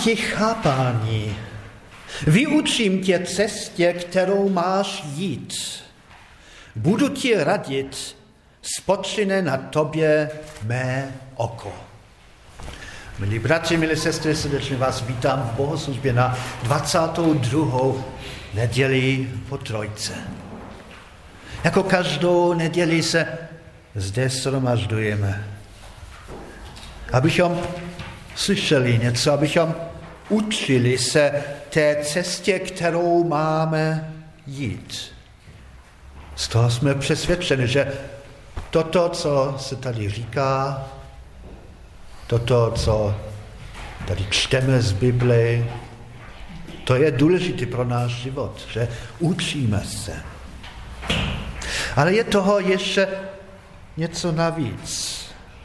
Ti chápání, vyučím tě cestě, kterou máš jít. Budu ti radit, spočine na tobě mé oko. Milí bratři, milí sestry, srdečně vás vítám v bohoslužbě na 22. neděli po trojce. Jako každou neděli se zde shromažďujeme, abychom slyšeli něco, abychom učili se té cestě, kterou máme jít. Z toho jsme přesvědčeni, že toto, co se tady říká, toto, co tady čteme z Bible, to je důležité pro náš život, že učíme se. Ale je toho ještě něco navíc.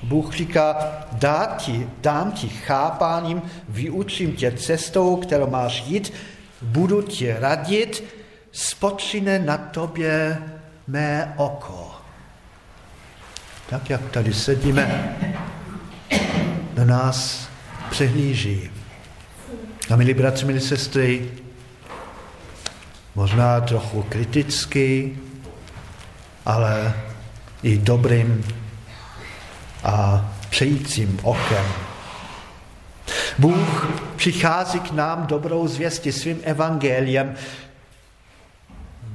Bůh říká, dá ti, dám ti chápáním, vyučím tě cestou, kterou máš jít, budu ti radit, spočine na tobě mé oko. Tak, jak tady sedíme, na nás přehlíží. A milí bratři, milí sestry, možná trochu kriticky, ale i dobrým a přejícím okem. Bůh přichází k nám dobrou zvěstí svým evangeliem.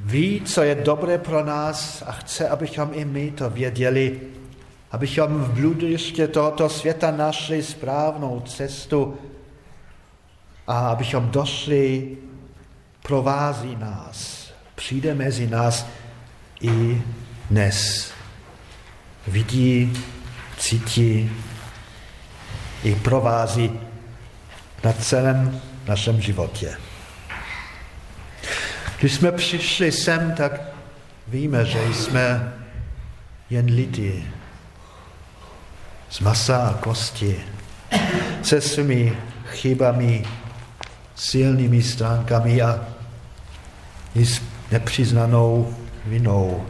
Ví, co je dobré pro nás a chce, abychom i my to věděli, abychom v bludiště tohoto světa našli správnou cestu a abychom došli, provází nás, přijde mezi nás i dnes. Vidí cítí i provází na celém našem životě. Když jsme přišli sem, tak víme, že jsme jen lidi z masa a kosti, se svými chybami, silnými stránkami a i s nepřiznanou vinou.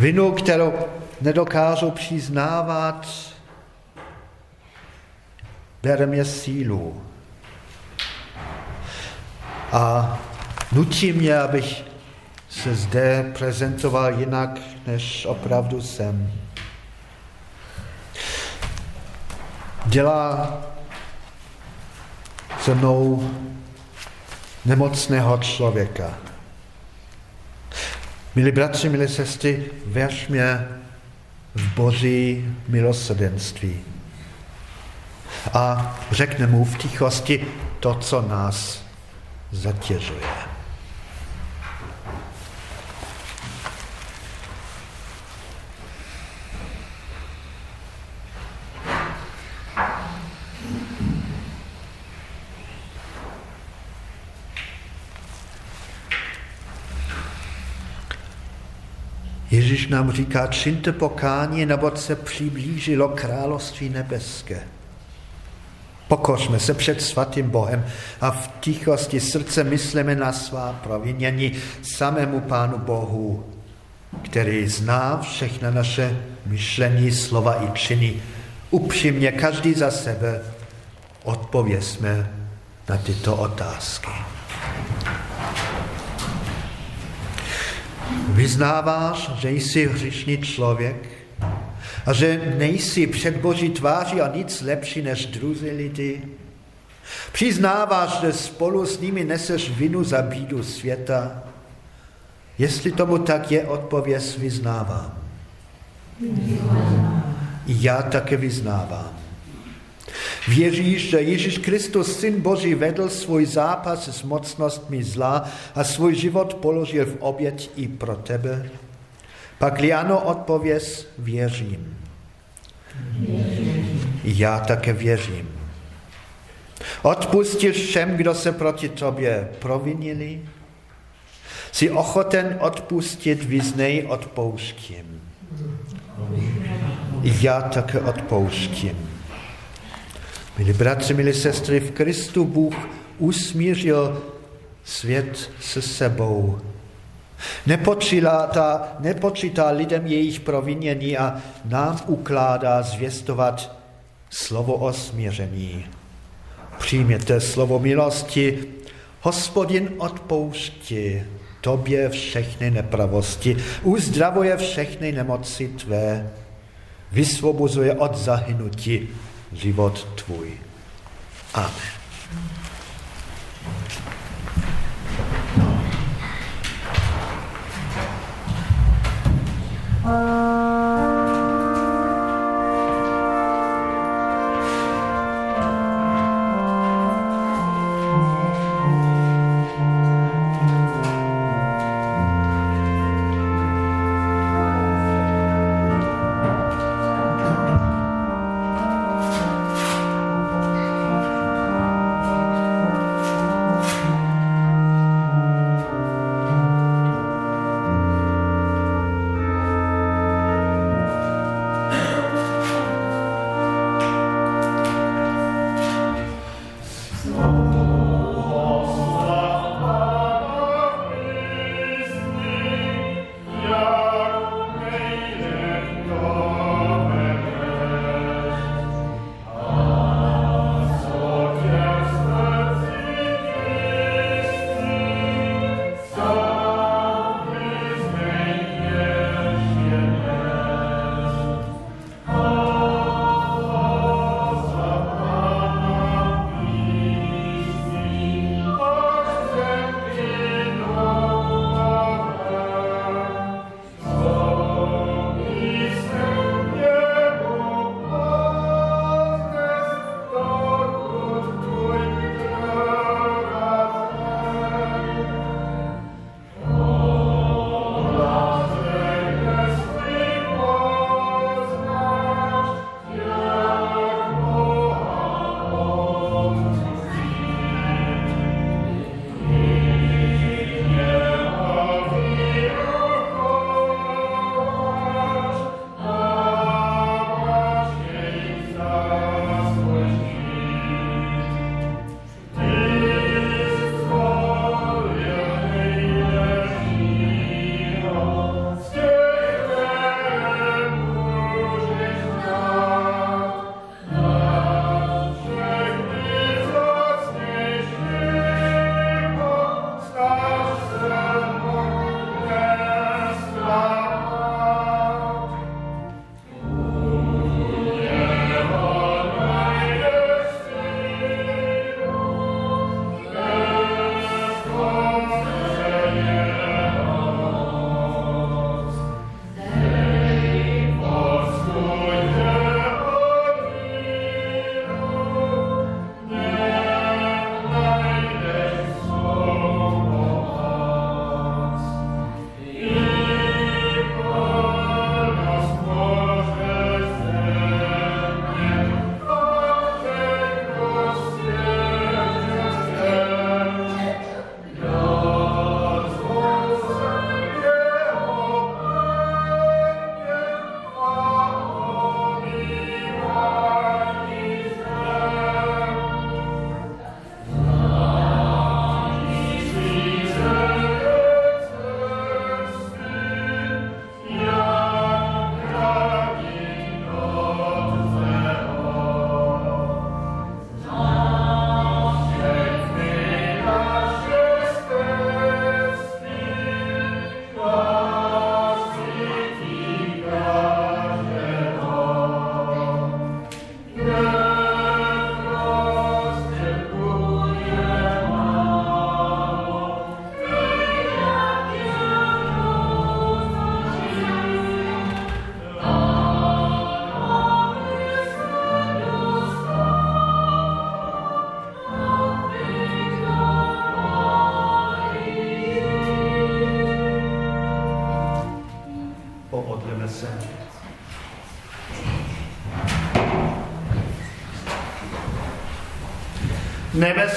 Vinou, kterou nedokážou přiznávat, bere mě sílu. A nutí mě, abych se zde prezentoval jinak, než opravdu jsem. Dělá se mnou nemocného člověka. Milí bratři, milí sestry, věř mě, v boží milosrdenství. A řekne mu v tichosti to, co nás zatěžuje. Ježíš nám říká, činte pokání, neboť se přiblížilo království nebeské. Pokořme se před svatým Bohem a v tichosti srdce myslíme na svá provinění samému Pánu Bohu, který zná všechna naše myšlení, slova i činy. Upřímně každý za sebe odpověsme na tyto otázky. Vyznáváš, že jsi hřišný člověk a že nejsi před Boží tváří a nic lepší než druzí lidi? Přiznáváš, že spolu s nimi neseš vinu za bídu světa? Jestli tomu tak je, odpověz vyznávám. Já také vyznávám. Věříš, že Ježíš Kristus, Syn Boží, vedl svůj zápas s mocnostmi zla a svůj život položil v oběť i pro tebe? Pak ano, odpověz, věřím. věřím. Já také věřím. Odpustil všem, kdo se proti tobě provinili? Jsi ochoten odpustit, vyznej odpouštím. Já také odpouštím. Milí bratři, milí sestry, v Kristu Bůh usmířil svět se sebou. Nepočítá, nepočítá lidem jejich provinění a nám ukládá zvěstovat slovo o směření. Přijměte slovo milosti, hospodin odpouští tobě všechny nepravosti, uzdravuje všechny nemoci tvé, vysvobozuje od zahynutí život tvůj. Amen.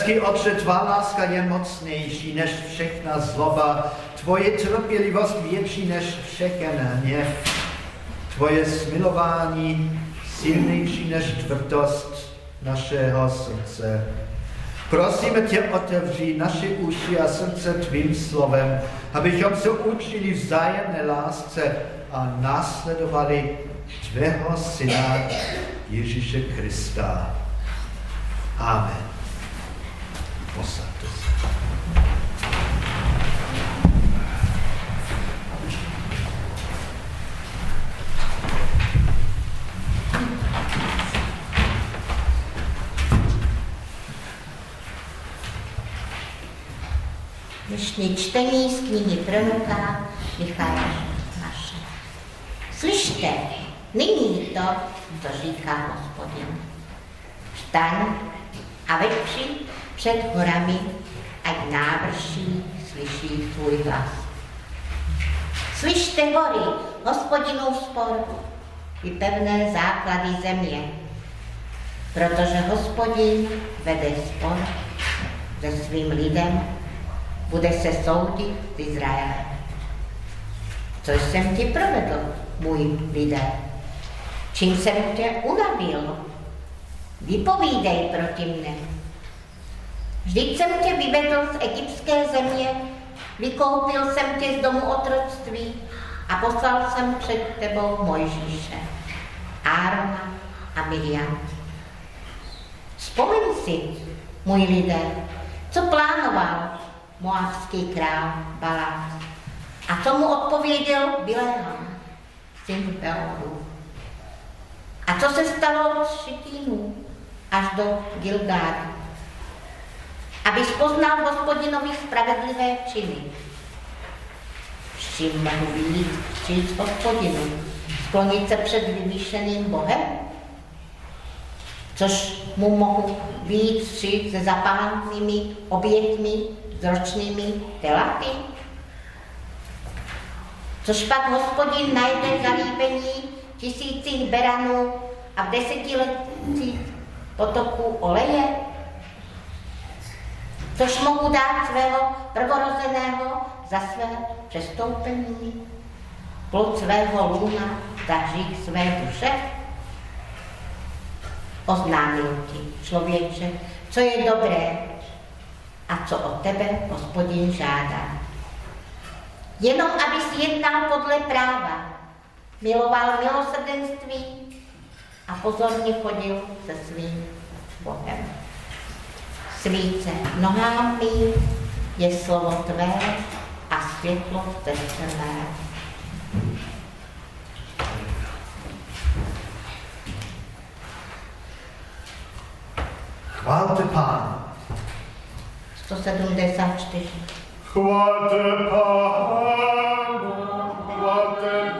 Nebeský Otče, tvá láska je mocnější než všechna zloba, tvoje trpělivost větší než všechen hněv, tvoje smilování silnější než tvrdost našeho srdce. Prosíme tě, otevří naše uši a srdce tvým slovem, abychom se učili vzájemné lásce a následovali tvého syna Ježíše Krista. Amen. Se. Dnešní čtení z knihy proroka Michala naše. Slyšte, nyní to, co říká hospodin. Vstaň a vepři před horami, ať návrší slyší tvůj hlas. Slyšte hory, hospodinův spor, i pevné základy země, protože hospodin vede spor se svým lidem bude se soudit v Izraele. Co jsem ti provedl, můj lidé? Čím jsem tě unavil? Vypovídej proti mne. Vždyť jsem tě vyvedl z egyptské země, vykoupil jsem tě z domu otroctví a poslal jsem před tebou Mojžíše, Árona a Miriam. Vzpomeň si, můj lidé, co plánoval moabský král Balák. A tomu odpověděl Bileam, syn Beoru. A co se stalo od Šitínu až do Gilgáru? Aby poznal hospodinovi spravedlivé činy. S čím mohu vidět říct hospodinu? Sklonit se před vyvýšeným Bohem? Což mu mohu víc říct se zapálenými obětmi s ročnými telaty? Což pak hospodin najde zalíbení tisících beranů a v desetiletích potoku oleje? Což mohu dát svého prvorozeného za své přestoupení, plod svého luna za hřích své duše? Oznámil ti, člověče, co je dobré a co od tebe hospodin žádá. Jenom abys jednal podle práva, miloval milosrdenství a pozorně chodil se svým Bohem. Svíce nohám mý je slovo tvé a světlo v mé. Chválte Pána. 174. Chválte Pána, chválte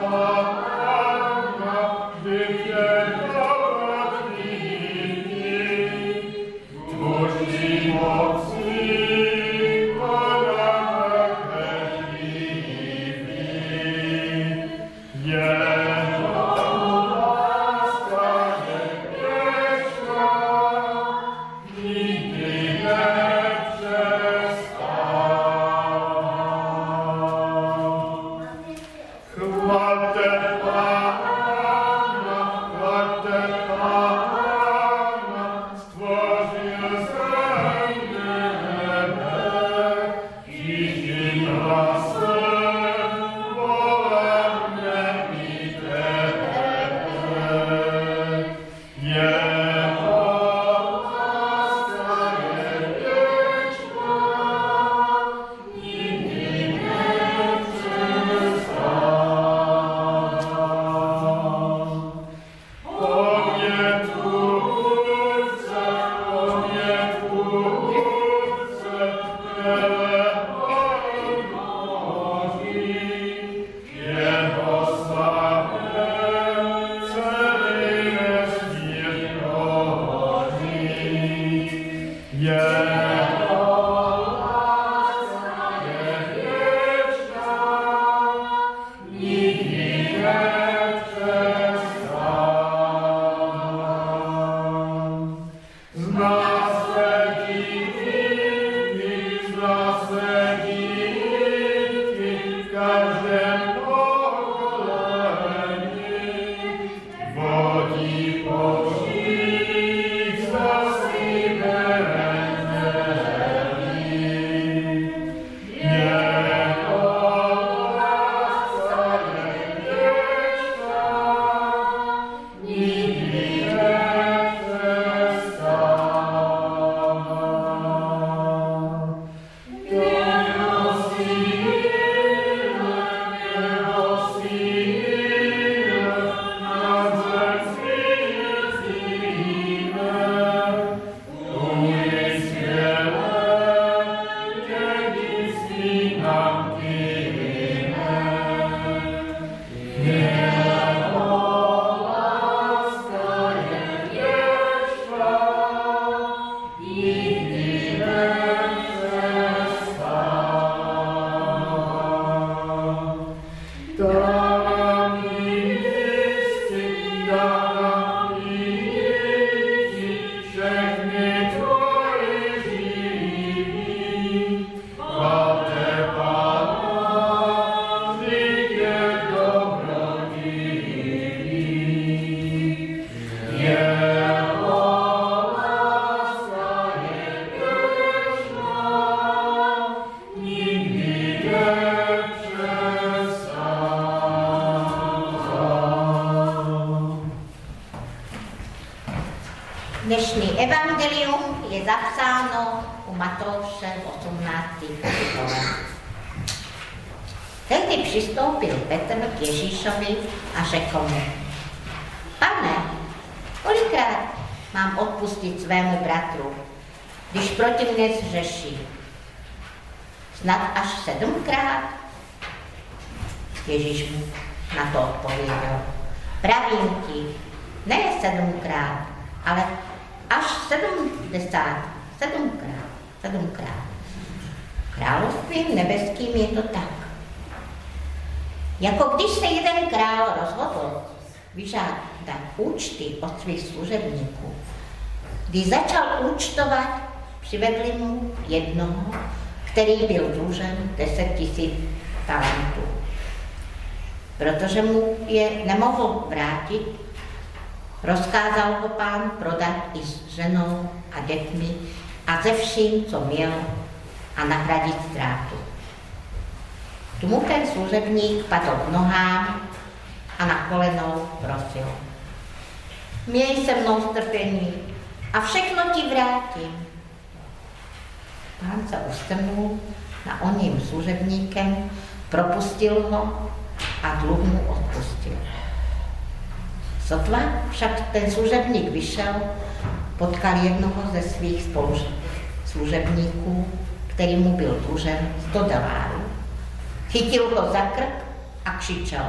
Dnešní evangelium je zapsáno u Matouše 18. kapitole. Tehdy přistoupil Petr k Ježíšovi a řekl mu, Pane, kolikrát mám odpustit svému bratru, když proti mně zřeší? Snad až sedmkrát? Ježíš mu na to odpověděl. Pravím ti, ne sedmkrát, ale až sedmdesát, sedmkrát, sedmkrát. Královstvím nebeským je to tak. Jako když se jeden král rozhodl vyžádat účty od svých služebníků. Když začal účtovat, přivedli mu jednoho, který byl dlužen 10 tisíc talentů. Protože mu je nemohl vrátit, rozkázal ho pán prodat i s ženou a dětmi a ze vším, co měl, a nahradit ztrátu. Tomu ten služebník padl k nohám a na kolenou prosil. Měj se mnou strpení a všechno ti vrátím. Pán se ustrnul na oním služebníkem, propustil ho a dluh mu odpustil. Sotva však ten služebník vyšel, potkal jednoho ze svých spolužebníků, který mu byl dlužen 100 dolárů. Chytil ho za krk a křičel,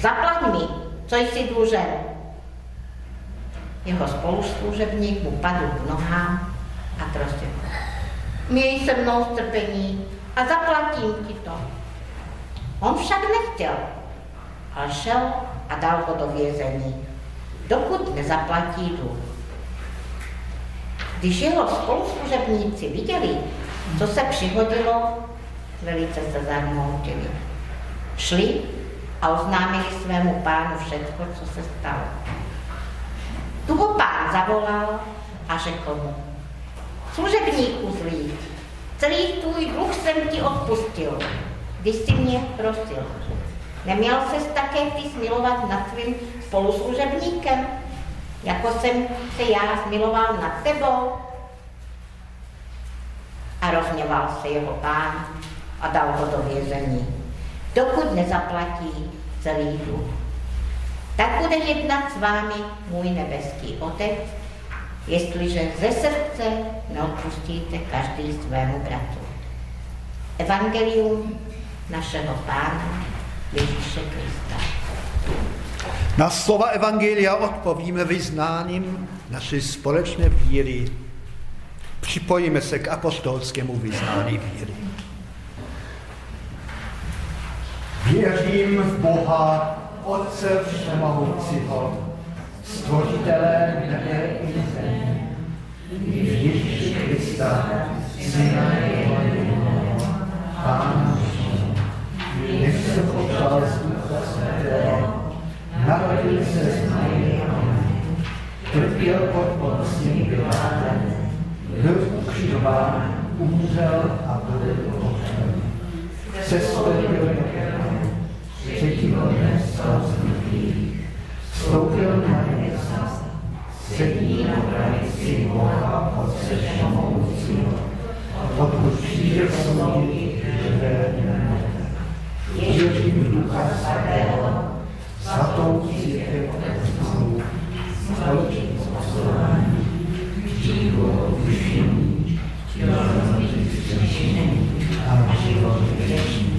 zaplať mi, co jsi dlužen. Jeho spoluslužebník mu padl k nohám a prosil, měj se mnou strpení a zaplatím ti to. On však nechtěl, ale šel a dal ho do vězení, dokud nezaplatí dluh. Když jeho spoluslužebníci viděli, co se přihodilo, velice se zarmoutili. Šli a oznámili svému pánu všechno, co se stalo. Tu ho pán zavolal a řekl mu, služebníku zlý, celý tvůj dluh jsem ti odpustil, když jsi mě prosil. Neměl ses také ty smilovat nad svým spoluslužebníkem, jako jsem se já zmiloval nad tebou? A rozněval se jeho pán a dal ho do vězení, dokud nezaplatí celý dluh. Tak bude jednat s vámi můj nebeský Otec, jestliže ze srdce neodpustíte každý svému bratu. Evangelium našeho Pána Ježíše Krista. Na slova Evangelia odpovíme vyznáním naší společné víry. Připojíme se k apostolskému vyznání víry. Věřím v Boha, Otce Všemohoucího, Stvořitele nebe i země, Ježíši Krista, Syna Jeho, Pána nech se počal z Ducha Svatého, narodil se z Marie, trpěl pod Poncím Pilátem, byl ukřižován, umřel a byl pohřben. Sestoupil do třetího dne stal z mrtvých, vstoupil na nebesa, sedí na pravici Boha Otce Všemohoucího, odkud přijde soudit živé uvěřím v Ducha Svatého, svatou církev otevřenou, společenstvo poslání, křídlo odpuštění, tělo rozhodných a život věčný.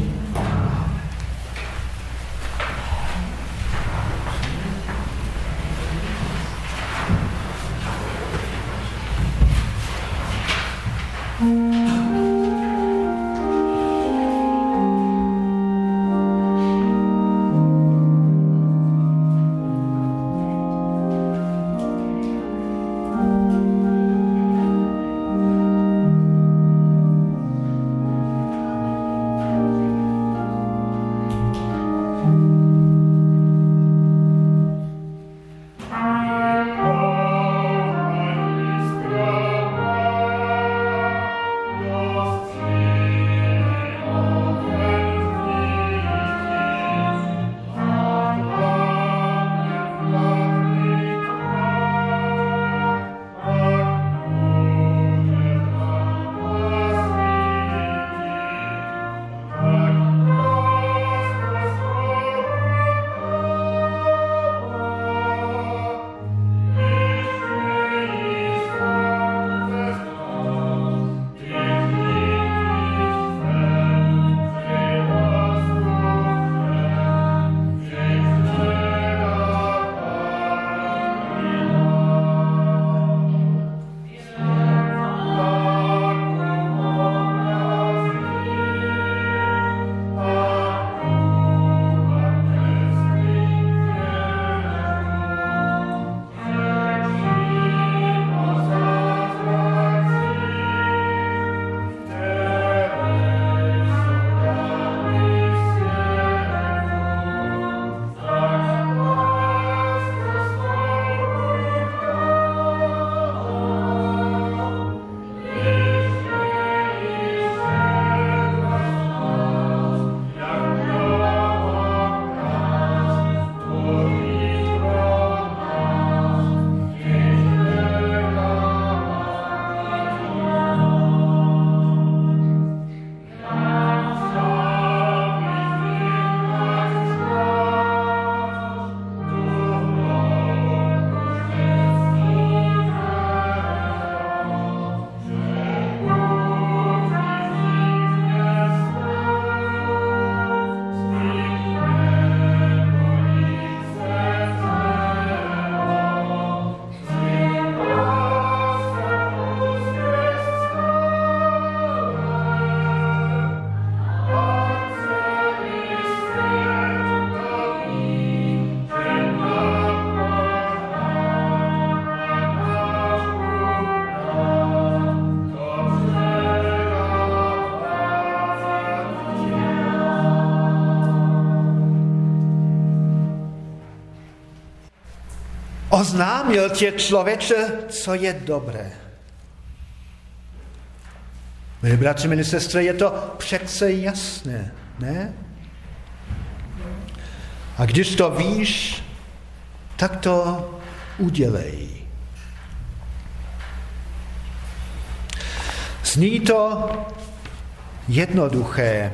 Oznámil tě člověče, co je dobré. Milí bratři, milí sestry, je to přece jasné, ne? A když to víš, tak to udělej. Zní to jednoduché,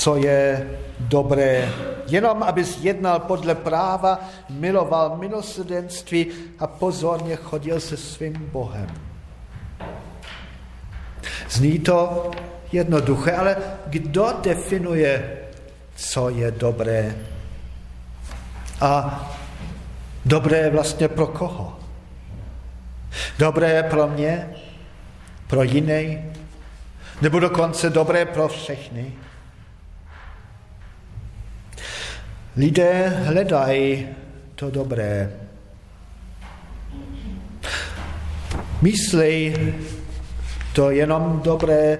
co je dobré, jenom abys jednal podle práva, miloval milosrdenství a pozorně chodil se svým Bohem. Zní to jednoduché, ale kdo definuje, co je dobré? A dobré vlastně pro koho? Dobré pro mě? Pro jiné? Nebo dokonce dobré pro všechny? Lidé hledají to dobré. Myslí to jenom dobré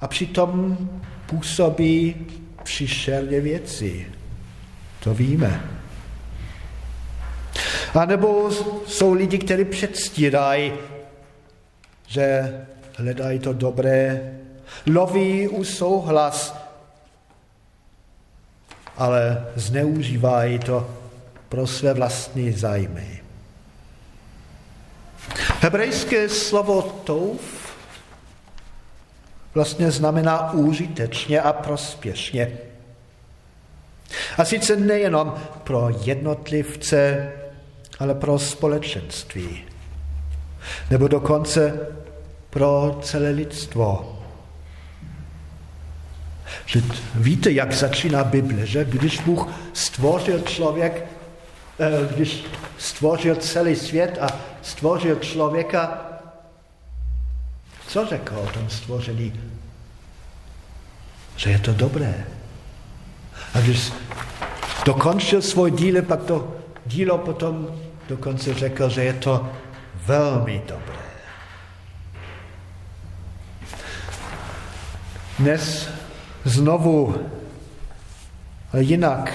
a přitom působí příšerně věci. To víme. A nebo jsou lidi, kteří předstírají, že hledají to dobré, loví u souhlas, ale zneužívají to pro své vlastní zájmy. Hebrejské slovo touf vlastně znamená užitečně a prospěšně. A sice nejenom pro jednotlivce, ale pro společenství. Nebo dokonce pro celé lidstvo. Že víte, jak začíná Bible, že když Bůh stvořil člověk, eh, když stvořil celý svět a stvořil člověka, co řekl o tom stvoření? Že je to dobré. A když dokončil svůj díl, pak to dílo potom dokonce řekl, že je to velmi dobré. Dnes znovu jinak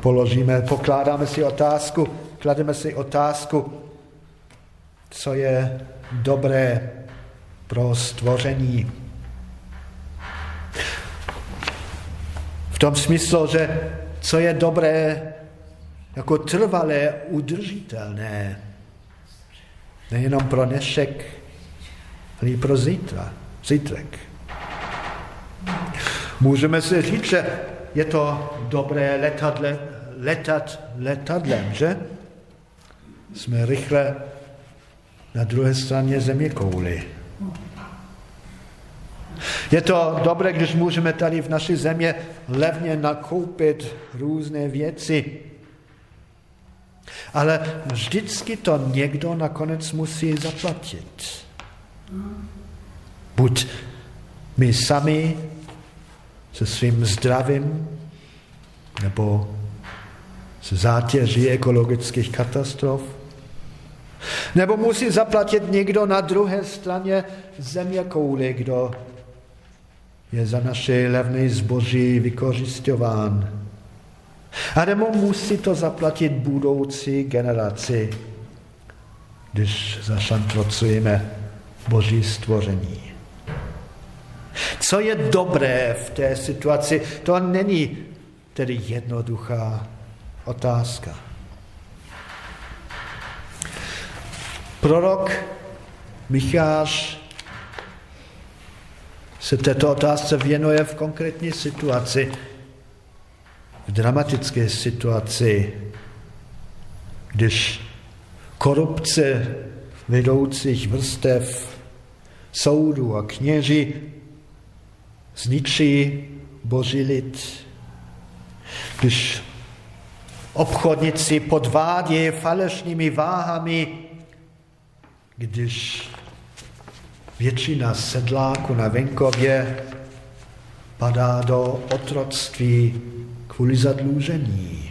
položíme, pokládáme si otázku, klademe si otázku, co je dobré pro stvoření. V tom smyslu, že co je dobré jako trvalé, udržitelné, nejenom pro dnešek, ale i pro zítra, zítřek. Můžeme si říct, že je to dobré letadle, letat letadlem, že? Jsme rychle na druhé straně země kouly. Je to dobré, když můžeme tady v naší země levně nakoupit různé věci. Ale vždycky to někdo nakonec musí zaplatit. Buď my sami se svým zdravím nebo se zátěží ekologických katastrof, nebo musí zaplatit někdo na druhé straně země kouly, kdo je za naše levné zboží vykořišťován. A nebo musí to zaplatit budoucí generaci, když zašantrocujeme Boží stvoření. Co je dobré v té situaci, to není tedy jednoduchá otázka. Prorok Micháš se této otázce věnuje v konkrétní situaci, v dramatické situaci, když korupce vedoucích vrstev soudu a kněží zničí boží lid. Když obchodníci podvádí falešnými váhami, když většina sedláků na venkově padá do otroctví kvůli zadlužení.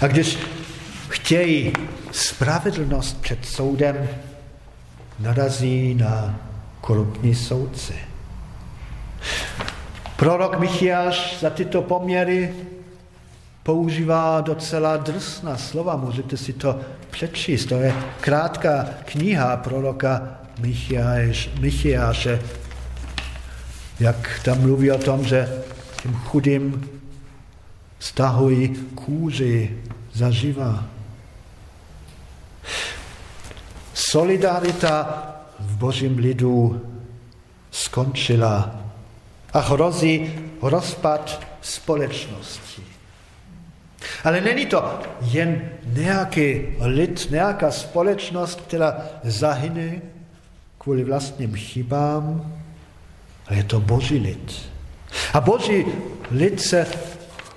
A když chtějí spravedlnost před soudem, narazí na korupní soudce. Prorok Michiáš za tyto poměry používá docela drsná slova, můžete si to přečíst. To je krátká kniha proroka Michiáše, jak tam mluví o tom, že tím chudým stahují kůži zaživa. Solidarita v božím lidu skončila a hrozí rozpad společnosti. Ale není to jen nějaký lid, nějaká společnost, která zahyne kvůli vlastním chybám, ale je to boží lid. A boží lid se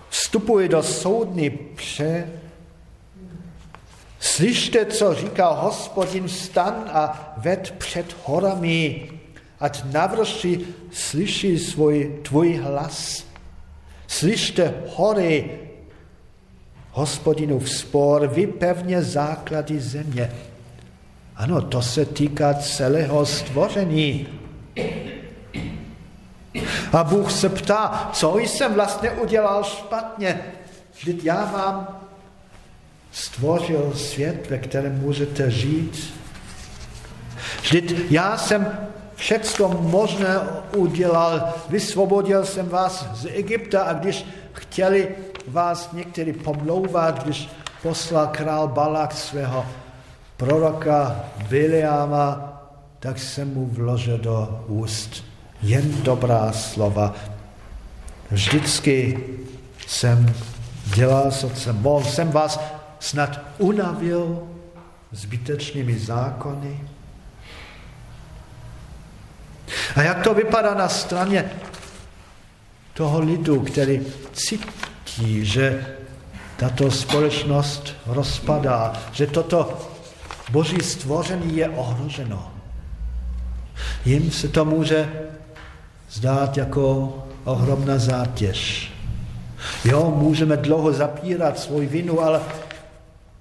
vstupuje do soudní pře. Slyšte, co říká hospodin, stan a ved před horami, ať navrši slyší svůj tvůj hlas. Slyšte hory, hospodinův spor, vypevně základy země. Ano, to se týká celého stvoření. A Bůh se ptá, co jsem vlastně udělal špatně. Vždyť já vám stvořil svět, ve kterém můžete žít. Vždyť já jsem všechno možné udělal. Vysvobodil jsem vás z Egypta a když chtěli vás někteří pomlouvat, když poslal král Balak svého proroka Biliama, tak jsem mu vložil do úst jen dobrá slova. Vždycky jsem dělal, co jsem mohl. Jsem vás snad unavil zbytečnými zákony. A jak to vypadá na straně toho lidu, který cítí, že tato společnost rozpadá, že toto boží stvoření je ohroženo. Jim se to může zdát jako ohromná zátěž. Jo, můžeme dlouho zapírat svou vinu, ale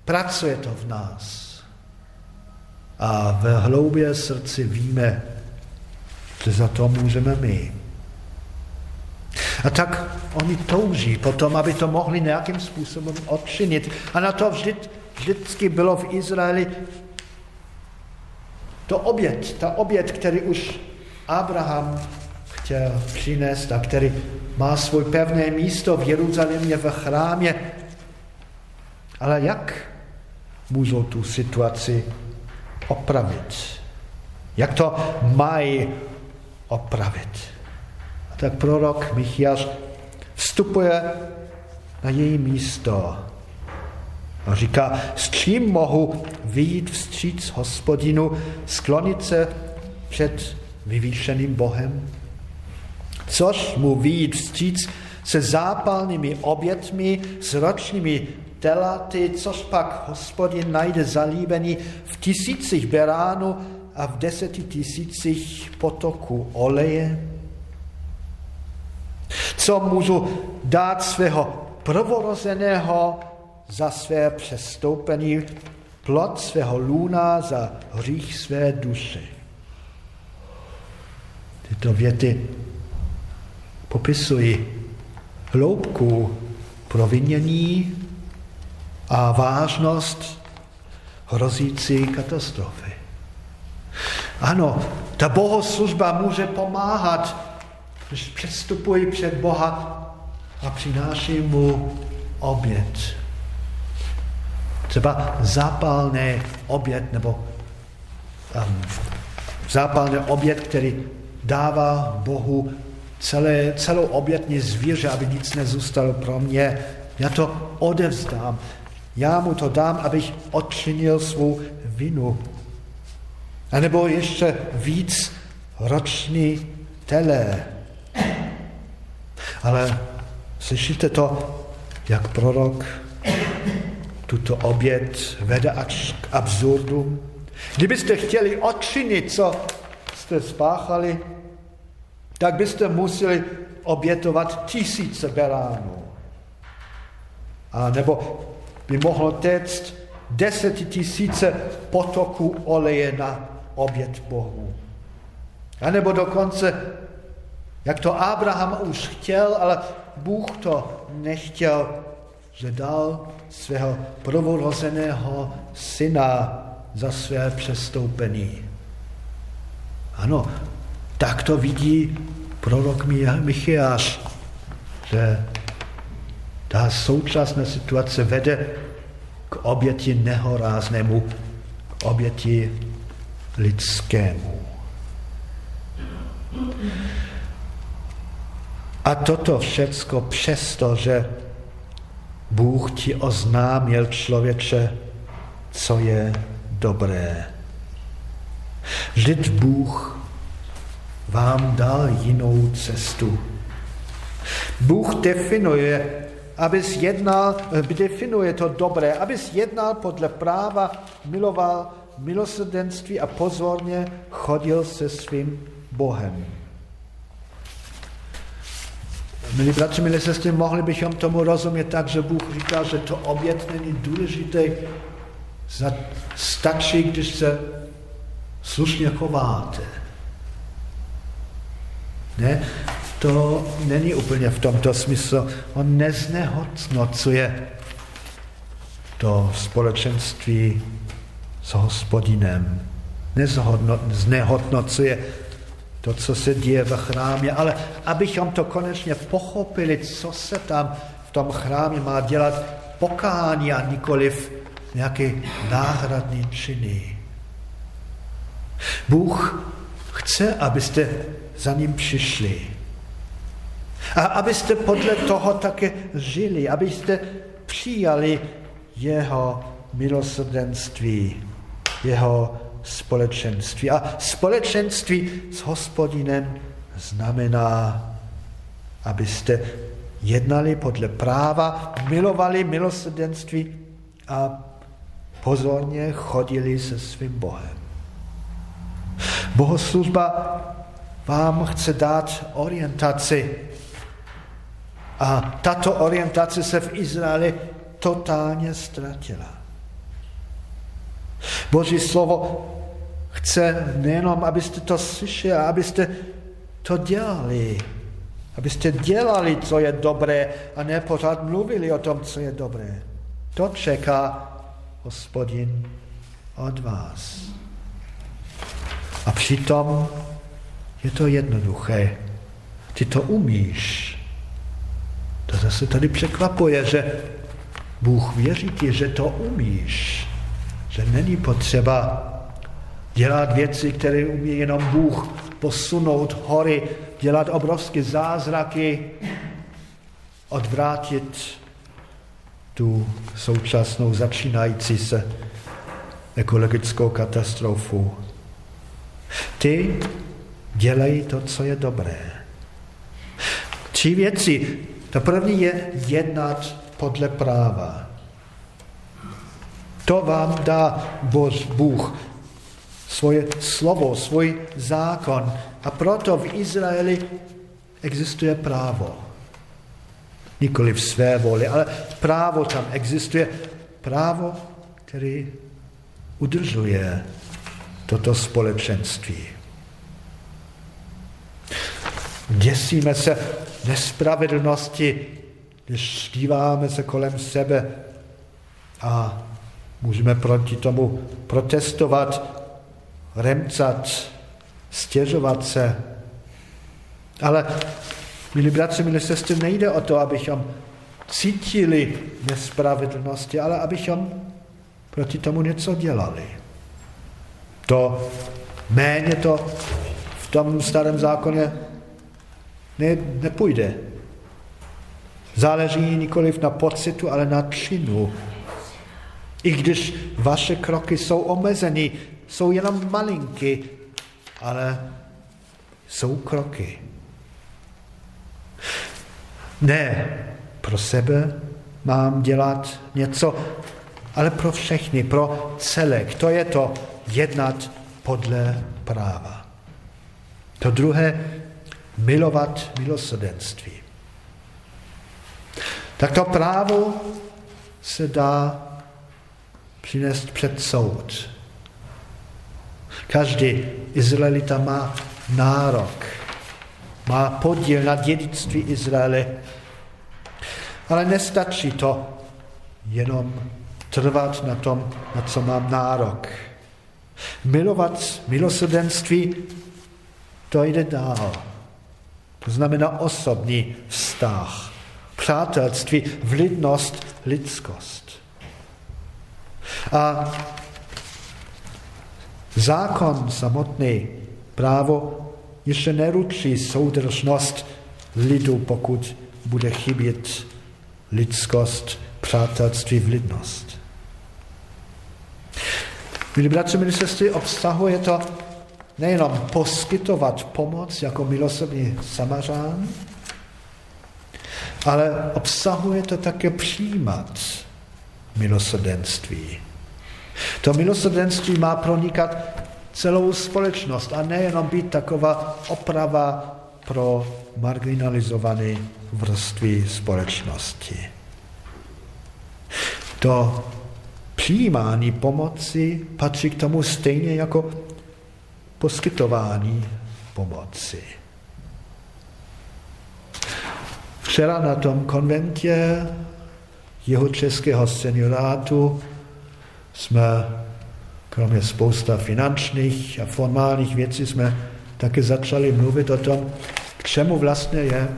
pracuje to v nás. A ve hloubě srdci víme, za to můžeme my. A tak oni touží potom, aby to mohli nějakým způsobem odčinit. A na to vždy, vždycky bylo v Izraeli to oběd, ta oběd, který už Abraham chtěl přinést a který má svůj pevné místo v Jeruzalémě v chrámě. Ale jak můžou tu situaci opravit? Jak to mají opravit? A tak prorok Michiaš vstupuje na její místo a říká, s čím mohu vyjít vstříc hospodinu, sklonit se před vyvýšeným Bohem? což mu výjít vstříc se zápalnými obětmi, s ročními telaty, což pak hospodin najde zalíbený v tisících beránů a v deseti tisících potoku oleje. Co můžu dát svého prvorozeného za své přestoupení, plod svého lůna za hřích své duše. Tyto věty popisují hloubku provinění a vážnost hrozící katastrofy. Ano, ta bohoslužba může pomáhat, když předstupují před Boha a přináší mu oběd. Třeba zápalný oběd nebo um, zápalný oběd, který dává Bohu celé, celou obětní zvíře, aby nic nezůstalo pro mě. Já to odevzdám. Já mu to dám, abych odčinil svou vinu. A nebo ještě víc roční tele. Ale slyšíte to, jak prorok tuto oběd vede až k absurdum? Kdybyste chtěli odčinit, co jste spáchali, tak byste museli obětovat tisíce beránů. A nebo by mohlo téct tisíce potoků oleje na oběd Bohu. A nebo dokonce, jak to Abraham už chtěl, ale Bůh to nechtěl, že dal svého prvorozeného syna za své přestoupení. Ano, tak to vidí prorok Michiáš, že ta současná situace vede k oběti nehoráznému, k oběti lidskému. A toto všecko přesto, že Bůh ti oznámil člověče, co je dobré. Vždyť Bůh vám dal jinou cestu. Bůh definuje, abys jednal, definuje to dobré, abys jednal podle práva, miloval milosrdenství a pozorně chodil se svým Bohem. Milí bratři, milí sestry, mohli bychom tomu rozumět tak, že Bůh říká, že to oběd není důležité, stačí, když se slušně chováte. Ne, to není úplně v tomto smyslu. On neznehodnocuje to společenství s hospodinem. Neznehodnocuje to, co se děje v chrámě, ale abychom to konečně pochopili, co se tam v tom chrámě má dělat, pokání a nikoliv nějaké náhradní činy. Bůh chce, abyste za ním přišli. A abyste podle toho také žili, abyste přijali jeho milosrdenství, jeho společenství. A společenství s hospodinem znamená, abyste jednali podle práva, milovali milosrdenství a pozorně chodili se svým Bohem. Bohoslužba vám chce dát orientaci. A tato orientace se v Izraeli totálně ztratila. Boží slovo chce nejenom, abyste to slyšeli, abyste to dělali. Abyste dělali, co je dobré a ne pořád mluvili o tom, co je dobré. To čeká hospodin od vás. A přitom je to jednoduché. Ty to umíš. To zase tady překvapuje, že Bůh věří ti, že to umíš. Že není potřeba dělat věci, které umí jenom Bůh, posunout hory, dělat obrovské zázraky, odvrátit tu současnou začínající se ekologickou katastrofu. Ty dělej to, co je dobré. Tři věci. Ta první je jednat podle práva. To vám dá Bůh svoje slovo, svůj zákon. A proto v Izraeli existuje právo. Nikoli v své voli, ale právo tam existuje. Právo, který udržuje toto společenství. Děsíme se nespravedlnosti, když díváme se kolem sebe a můžeme proti tomu protestovat, remcat, stěžovat se. Ale, milí bratři, milí sestry, nejde o to, abychom cítili nespravedlnosti, ale abychom proti tomu něco dělali. To méně to v tom starém zákoně ne, nepůjde. Záleží nikoliv na pocitu, ale na činu. I když vaše kroky jsou omezeny, jsou jenom malinky, ale jsou kroky. Ne, pro sebe mám dělat něco, ale pro všechny, pro celek. To je to jednat podle práva. To druhé, milovat milosrdenství. Tak to právo se dá přinést před soud. Každý Izraelita má nárok, má podíl na dědictví Izraele, ale nestačí to jenom trvat na tom, na co mám nárok. Milovat milosrdenství, to jde dál. To znamená osobní vztah, přátelství, vlidnost, lidskost. A zákon samotný, právo, ještě neručí soudržnost lidu, pokud bude chybět lidskost, přátelství, vlidnost. Milí bratři, milí sestry, obsahuje to nejenom poskytovat pomoc jako milosrdný samařán, ale obsahuje to také přijímat milosrdenství. To milosrdenství má pronikat celou společnost a nejenom být taková oprava pro marginalizované vrstvy společnosti. To přijímání pomoci patří k tomu stejně jako poskytování pomoci. Včera na tom konventě jeho českého seniorátu jsme kromě spousta finančních a formálních věcí jsme také začali mluvit o tom, k čemu vlastně je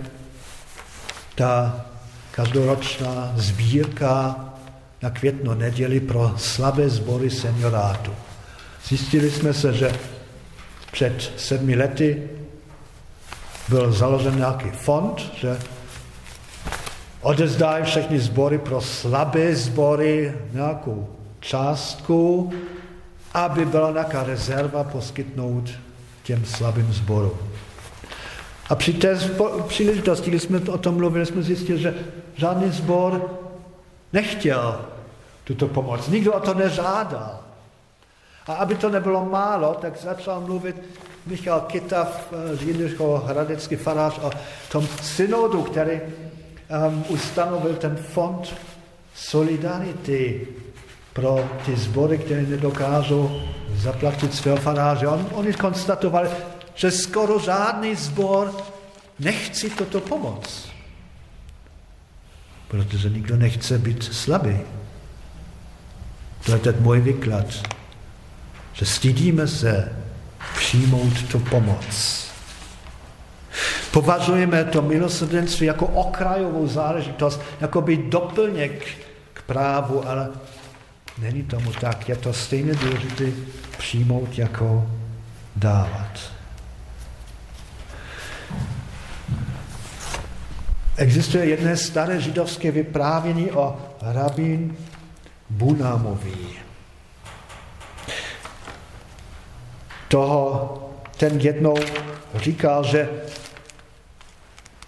ta každoročná sbírka na květno neděli pro slabé sbory seniorátu. Zjistili jsme se, že před sedmi lety byl založen nějaký fond, že odezdají všechny sbory pro slabé sbory nějakou částku, aby byla nějaká rezerva poskytnout těm slabým sborům. A při té příležitosti, když jsme o tom mluvili, jsme zjistili, že žádný sbor nechtěl tuto pomoc. Nikdo o to nežádal. A aby to nebylo málo, tak začal mluvit Michal Kitav, z Jindřichov hradecký farář, o tom synodu, který um, ustanovil ten fond solidarity pro ty sbory, které nedokážou zaplatit svého faráře. On, oni konstatovali, že skoro žádný zbor nechci toto pomoc. Protože nikdo nechce být slabý. To je ten můj výklad, že stydíme se přijmout tu pomoc. Považujeme to milosrdenství jako okrajovou záležitost, jako by doplněk k právu, ale není tomu tak. Je to stejně důležité přijmout jako dávat. Existuje jedné staré židovské vyprávění o rabín Bunamovi. Toho ten jednou říkal, že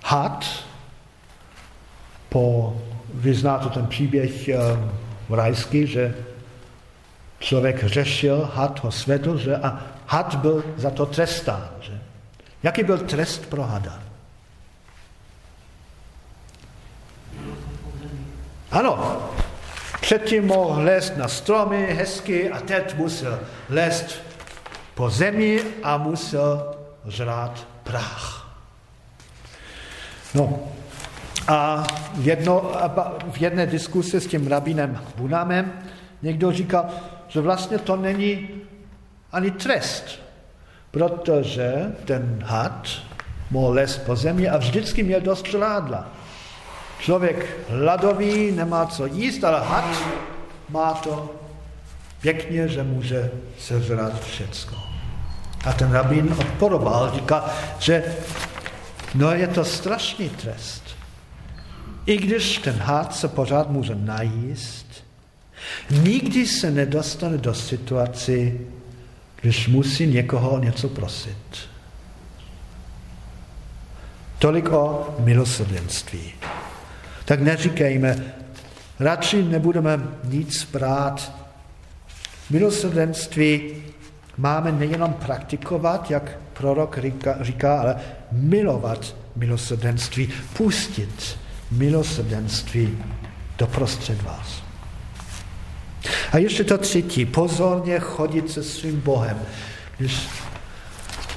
had po, vy znáte ten příběh uh, rajský, že člověk řešil, had ho svedl, že a had byl za to trestán. Že? Jaký byl trest pro hada? Ano, předtím mohl lézt na stromy hezky a teď musel lézt po zemi a musel žrát prach. No a jedno, v jedné diskusi s tím rabinem Bunamem někdo říkal, že vlastně to není ani trest, protože ten had mohl lézt po zemi a vždycky měl dost žrádla. Člověk hladový, nemá co jíst, ale had má to pěkně, že může sežrat všecko. A ten rabín odporoval, říká, že no je to strašný trest. I když ten had se pořád může najíst, nikdy se nedostane do situace, když musí někoho něco prosit. Tolik o milosrdenství tak neříkejme, radši nebudeme nic brát. Milosrdenství máme nejenom praktikovat, jak prorok říká, ale milovat milosrdenství, pustit milosrdenství do prostřed vás. A ještě to třetí, pozorně chodit se svým Bohem. Když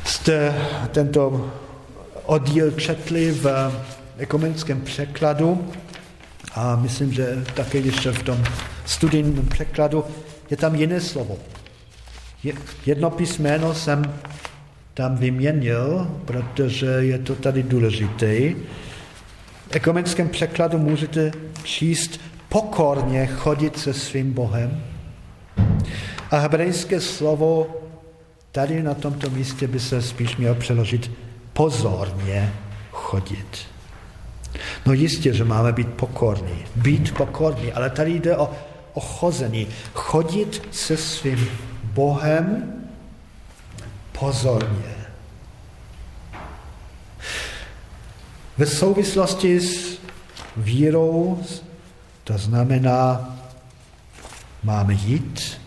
jste tento oddíl četli v ekumenickém překladu A myslím, že také ještě v tom studijním překladu je tam jiné slovo. Jedno písmeno jsem tam vyměnil, protože je to tady důležité. V ekumenickém překladu můžete číst pokorně chodit se svým Bohem. A hebrejské slovo tady na tomto místě by se spíš měl přeložit pozorně chodit. No jistě, že máme být pokorní, být pokorní, ale tady jde o, o chození. Chodit se svým Bohem pozorně. Ve souvislosti s vírou to znamená, máme jít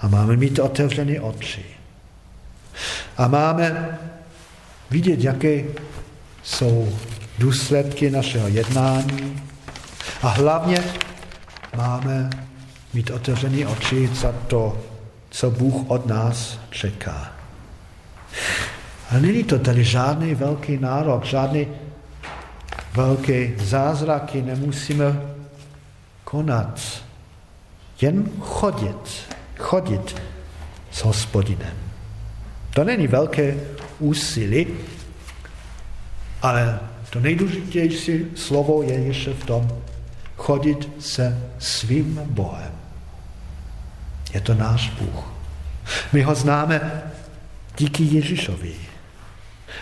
a máme mít otevřené oči. A máme vidět, jaké jsou důsledky našeho jednání a hlavně máme mít otevřené oči za to, co Bůh od nás čeká. A není to tady žádný velký nárok, žádný velké zázraky nemusíme konat. Jen chodit, chodit s hospodinem. To není velké úsilí, ale to nejdůležitější slovo je ještě v tom, chodit se svým Bohem. Je to náš Bůh. My ho známe díky Ježíšovi.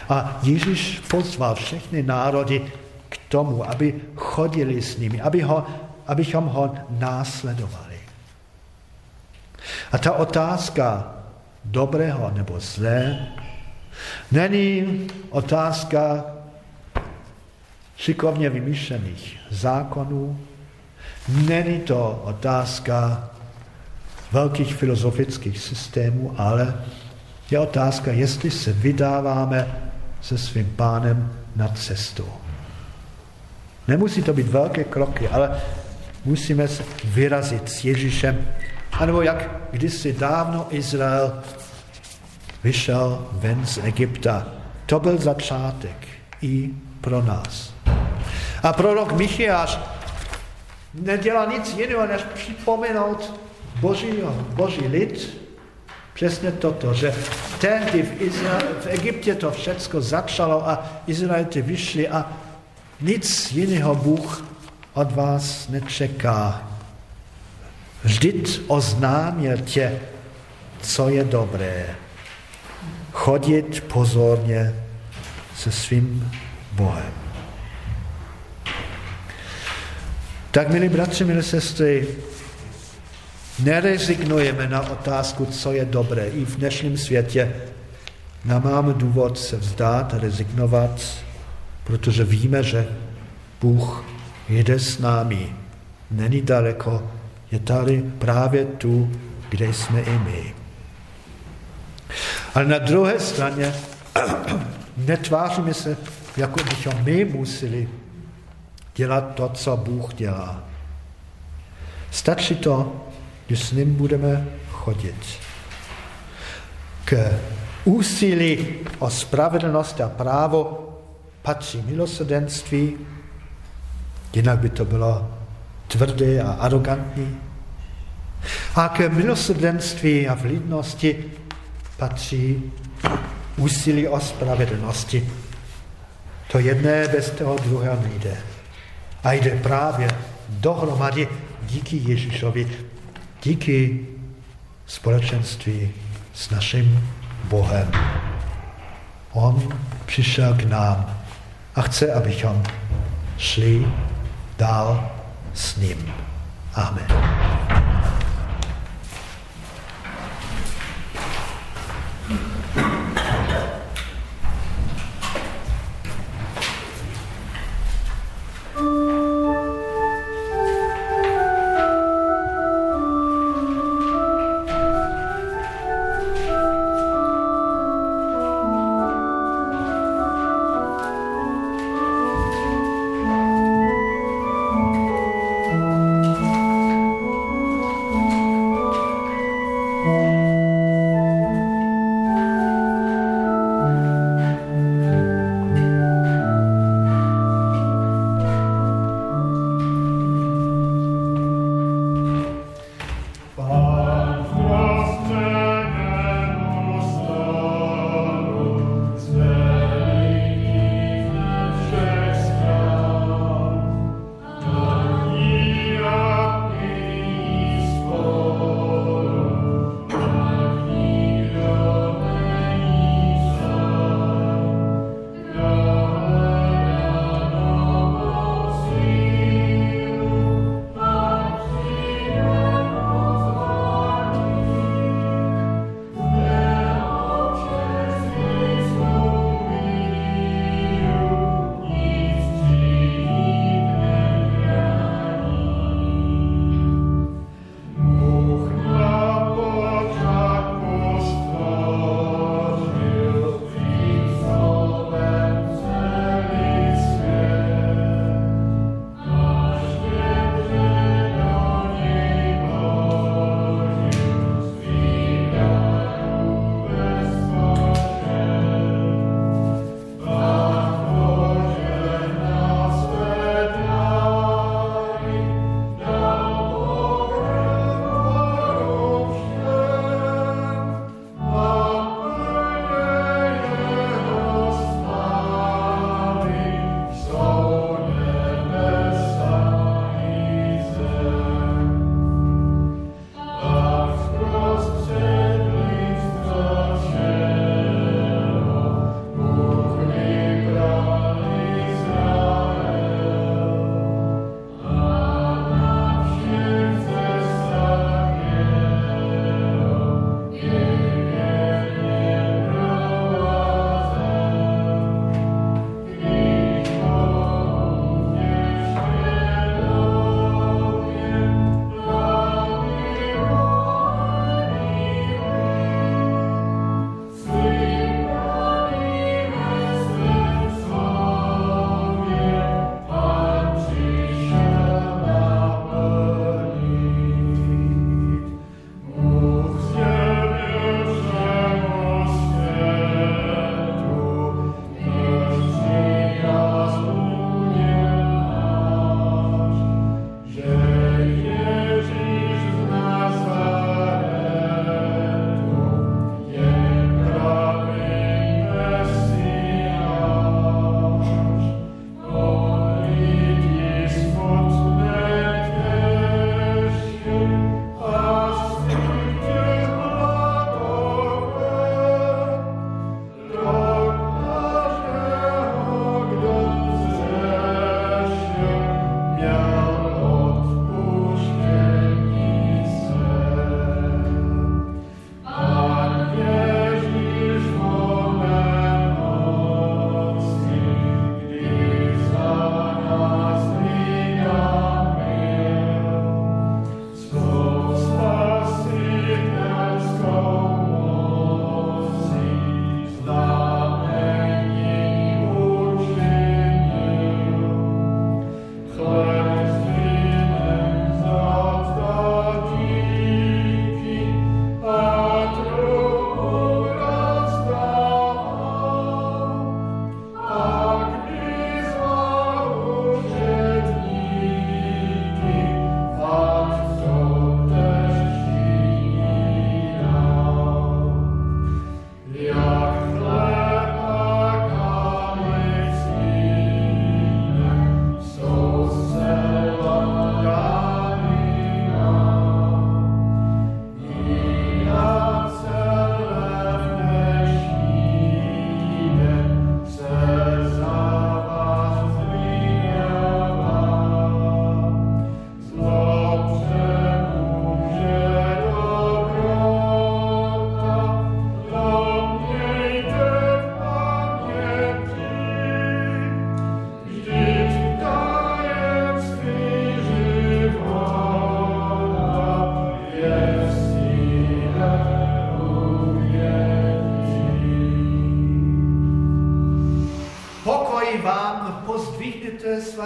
A Ježíš pozval všechny národy k tomu, aby chodili s nimi, aby ho, abychom ho následovali. A ta otázka dobrého nebo zlé není otázka šikovně vymyšlených zákonů, není to otázka velkých filozofických systémů, ale je otázka, jestli se vydáváme se svým pánem na cestu. Nemusí to být velké kroky, ale musíme se vyrazit s Ježíšem. A nebo jak kdysi dávno Izrael vyšel ven z Egypta. To byl začátek i pro nás. A prorok Michiáš nedělá nic jiného, než připomenout boží, boží lid, přesně toto, že tehdy v, v Egyptě to všechno začalo a Izraelci vyšli a nic jiného Bůh od vás nečeká. Vždyť oznámil tě, co je dobré. Chodit pozorně se svým Bohem. Tak, milí bratři, milí sestry, nerezignujeme na otázku, co je dobré. I v dnešním světě nemáme důvod se vzdát rezignovat, protože víme, že Bůh jde s námi. Není daleko, je tady právě tu, kde jsme i my. Ale na druhé straně netváříme se, jako bychom my museli dělat to, co Bůh dělá. Stačí to, když s ním budeme chodit. K úsilí o spravedlnost a právo patří milosrdenství, jinak by to bylo tvrdé a arrogantní. A k milosrdenství a vlídnosti patří úsilí o spravedlnosti. To jedné bez toho druhého nejde. A jde právě dohromady díky Ježíšovi, díky společenství s naším Bohem. On přišel k nám a chce, abychom šli dál s ním. Amen.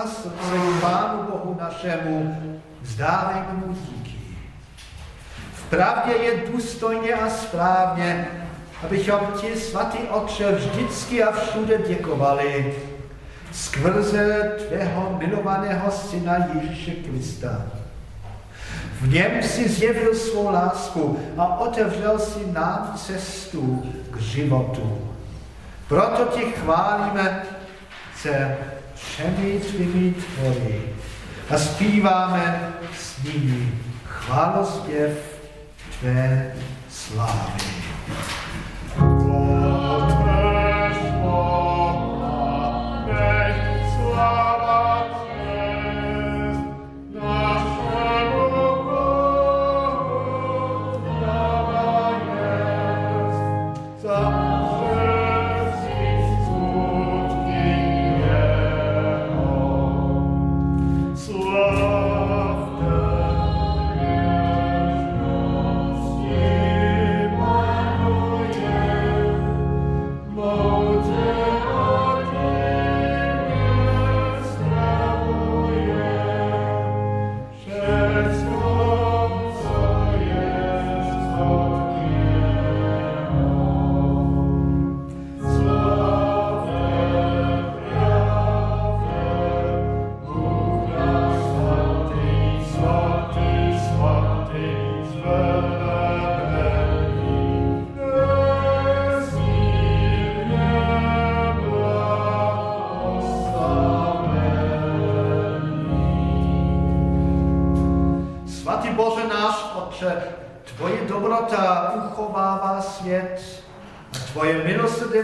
Srdce k Pánu Bohu našemu, vzdávejme mu díky. V pravdě je důstojně a správně, abychom ti, svatý Otče, vždycky a všude děkovali skrze tvého milovaného syna Ježíše Krista. V něm si zjevil svou lásku a otevřel si nám cestu k životu. Proto ti chválíme se všemi tvými tvory a zpíváme s nimi chválospěv tvé slávy.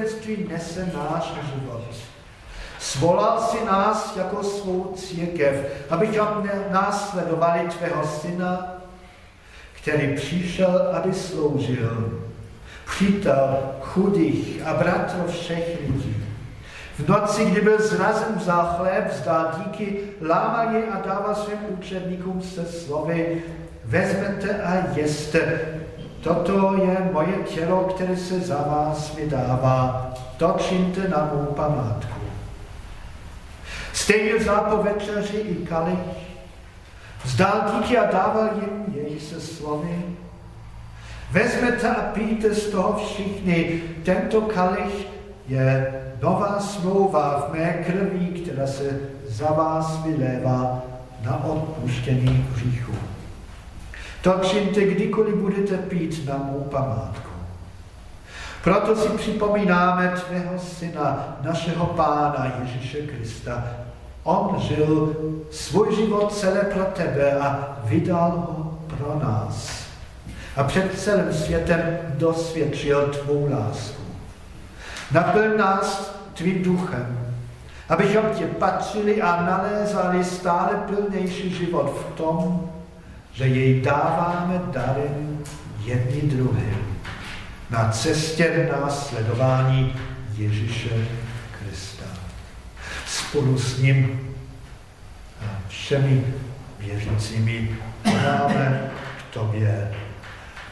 Milosrdenství nese náš život. Svolal si nás jako svou církev, abychom následovali tvého syna, který přišel, aby sloužil. Přítel chudých a bratr všech lidí. V noci, kdy byl zrazen za chléb, vzdal díky, lámal je a dával svým učedníkům se slovy, vezmete a jeste, Toto je moje tělo, které se za vás vydává. To čiňte na mou památku. Stejně vzal po večeři i kalich, vzdal díky a dával jim jej se slovy. Vezmete a pijte z toho všichni. Tento kalich je nová smlouva v mé krvi, která se za vás vylévá na odpuštění hříchů. To čiňte, kdykoliv budete pít na mou památku. Proto si připomínáme tvého syna, našeho pána Ježíše Krista. On žil svůj život celé pro tebe a vydal ho pro nás. A před celým světem dosvědčil tvou lásku. Naplň nás tvým duchem, abychom tě patřili a nalézali stále plnější život v tom, že jej dáváme darem jedni druhým na cestě následování Ježíše Krista. Spolu s ním a všemi věřícími dáme k tobě.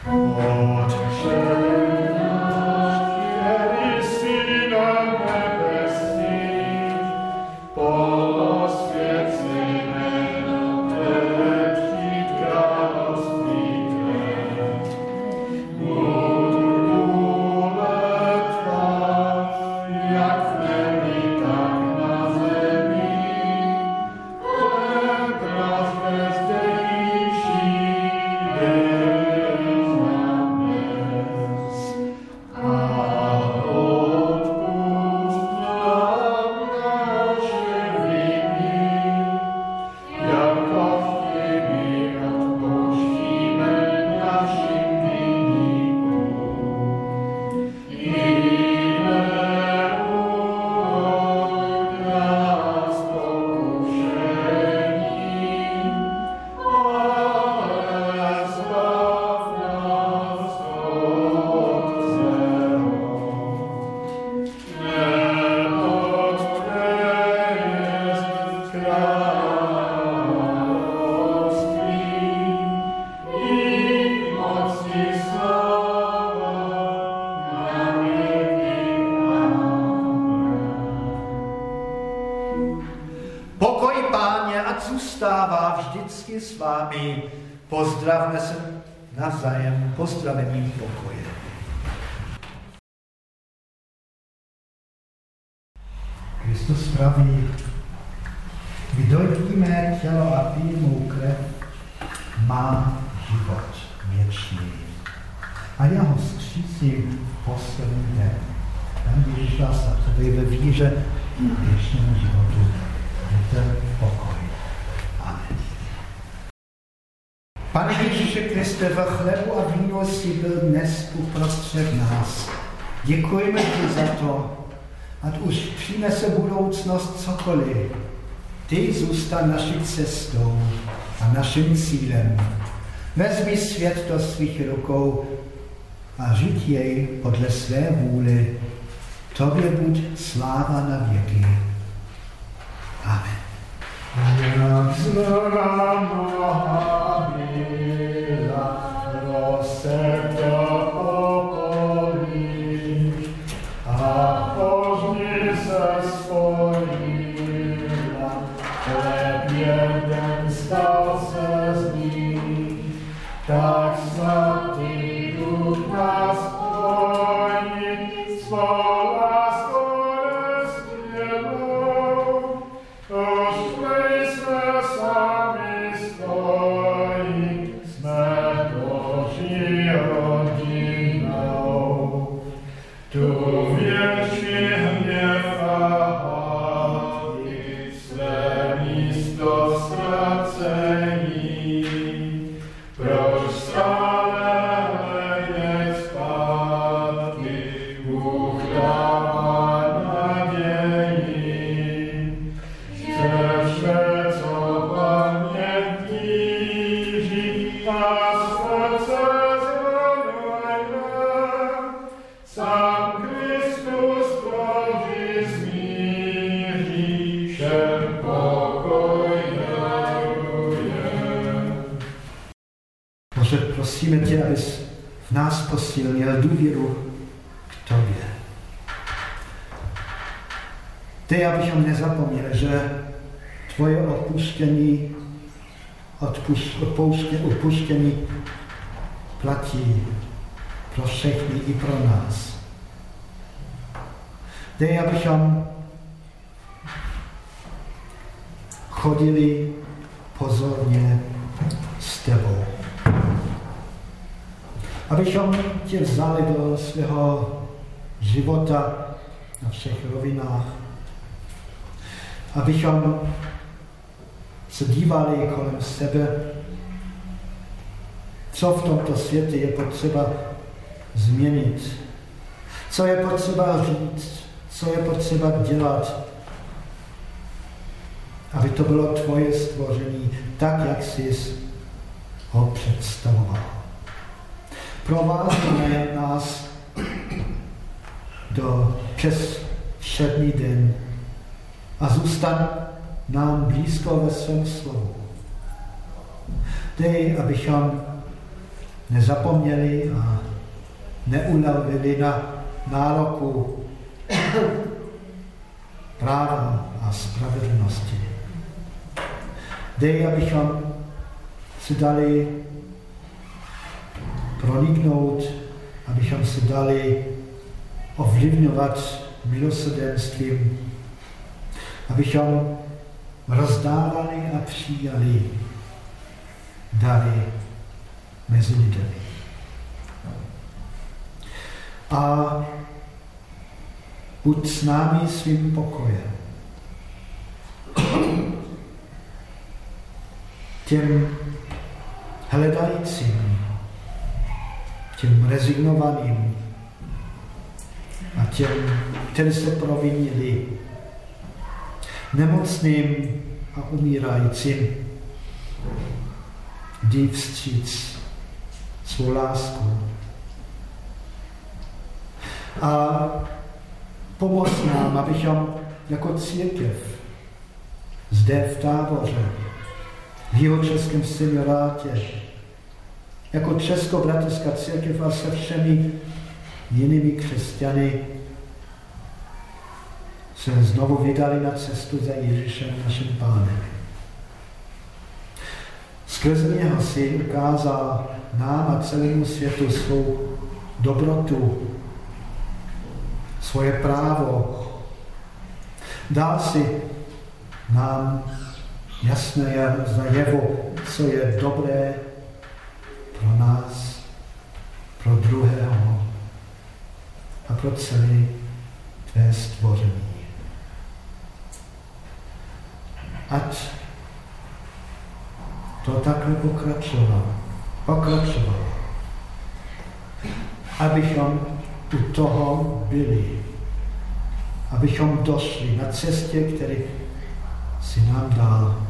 Otče, Ježíši Kriste, v chlebu a vínu jsi byl dnes uprostřed nás. Děkujeme ti za to, ať už přinese budoucnost cokoliv. Ty zůstan naší cestou a naším cílem. Vezmi svět do svých rukou a žít jej podle své vůle. Tobě buď sláva na věky. Amen. jeden z as z nich. Odpuštění platí pro všechny i pro nás. Dej, abychom chodili pozorně s tebou abychom tě vzali do svého života na všech rovinách, abychom se dívali kolem sebe, co v tomto světě je potřeba změnit, co je potřeba říct, co je potřeba dělat, aby to bylo tvoje stvoření, tak, jak jsi ho představoval. Provázíme nás do přes všední den a zůstan nám blízko ve svém slovu. Dej, abychom nezapomněli a neunavili na nároku práva a spravedlnosti. Dej, abychom si dali proniknout, abychom se dali ovlivňovat milosrdenstvím, abychom rozdávali a přijali dary mezi lidmi. A buď s námi svým pokojem. Těm hledajícím, těm rezignovaným a těm, kteří se provinili, nemocným a umírajícím. Dí vstříc svou lásku. A pomoz nám, abychom jako církev zde v táboře, v jeho českém seniorátě, jako Česko-Bratrská církev a se všemi jinými křesťany se znovu vydali na cestu za Ježíšem naším pánem. Skrze něho syn ukázal nám a celému světu svou dobrotu, svoje právo. Dal si nám jasné zajevo, co je dobré pro nás, pro druhého a pro celý tvé stvoření. Ať to takhle pokračovalo. Pokračovalo. Abychom u toho byli. Abychom došli na cestě, který si nám dal.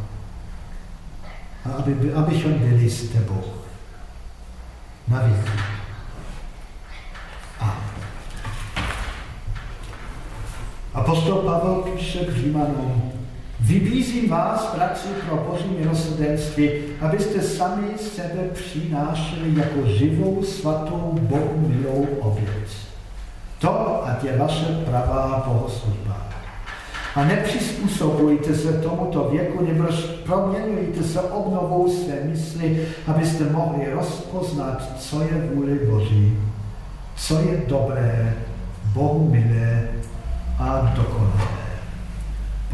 A aby, abychom byli s tebou. Na. A Apostol Pavel píše k Římanům, Vybízím vás, bratři, pro boží milosrdenství, abyste sami sebe přinášeli jako živou, svatou, Bohu milou oběc. To, ať je vaše pravá bohoslužba. A nepřizpůsobujte se tomuto věku, nebož proměňujte se obnovou své mysli, abyste mohli rozpoznat, co je vůli Boží, co je dobré, Bohu milé a dokonalé.